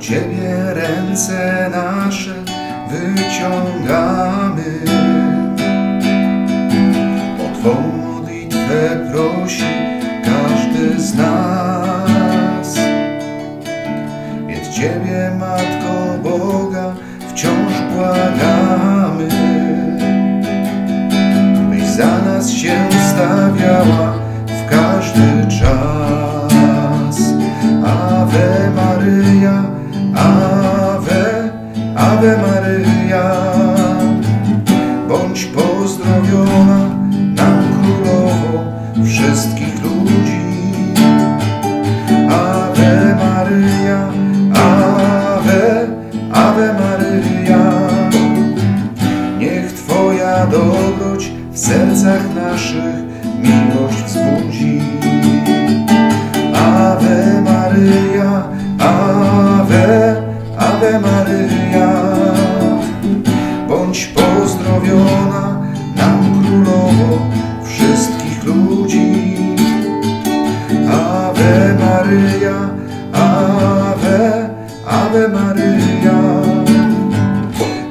Ciebie ręce nasze wyciągamy. O Twą modlitwę prosi każdy z nas. Więc Ciebie, Matko Boga, wciąż błagamy. Byś za nas się stawiała w każdy czas. Ave Maryja, Ave, Ave Maryja. Bądź pozdrowiona nam królowo wszystkich ludzi. Ave Maryja, Ave, Ave Maryja. Niech Twoja dobroć w sercach naszych miłość wzbudzi. Ave Maryja. Bądź pozdrowiona nam królowo wszystkich ludzi. Ave Maryja, Ave, Ave Maryja.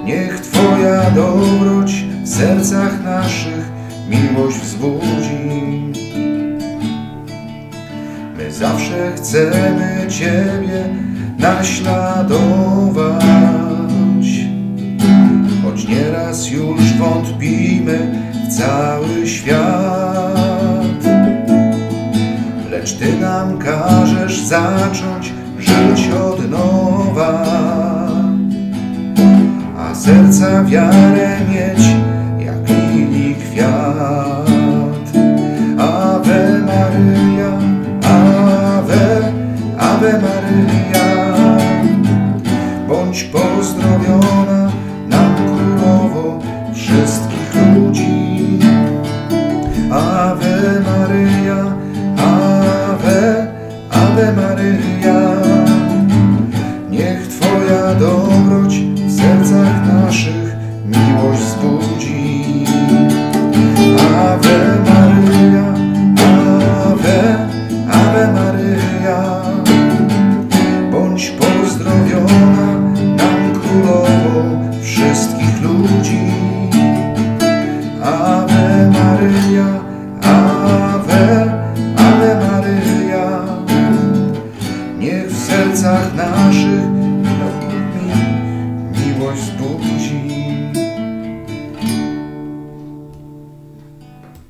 Niech Twoja dobroć w sercach naszych miłość wzbudzi. My zawsze chcemy Ciebie naśladować, choć nieraz już wątpimy w cały świat. Lecz Ty nam każesz zacząć żyć od nowa, a serca wiarę mieć jak lili kwiat. Ave Maryja, Ave, Ave Maryja. Ave Maria, niech Twoja dom. sercach naszych miłość zbudzi.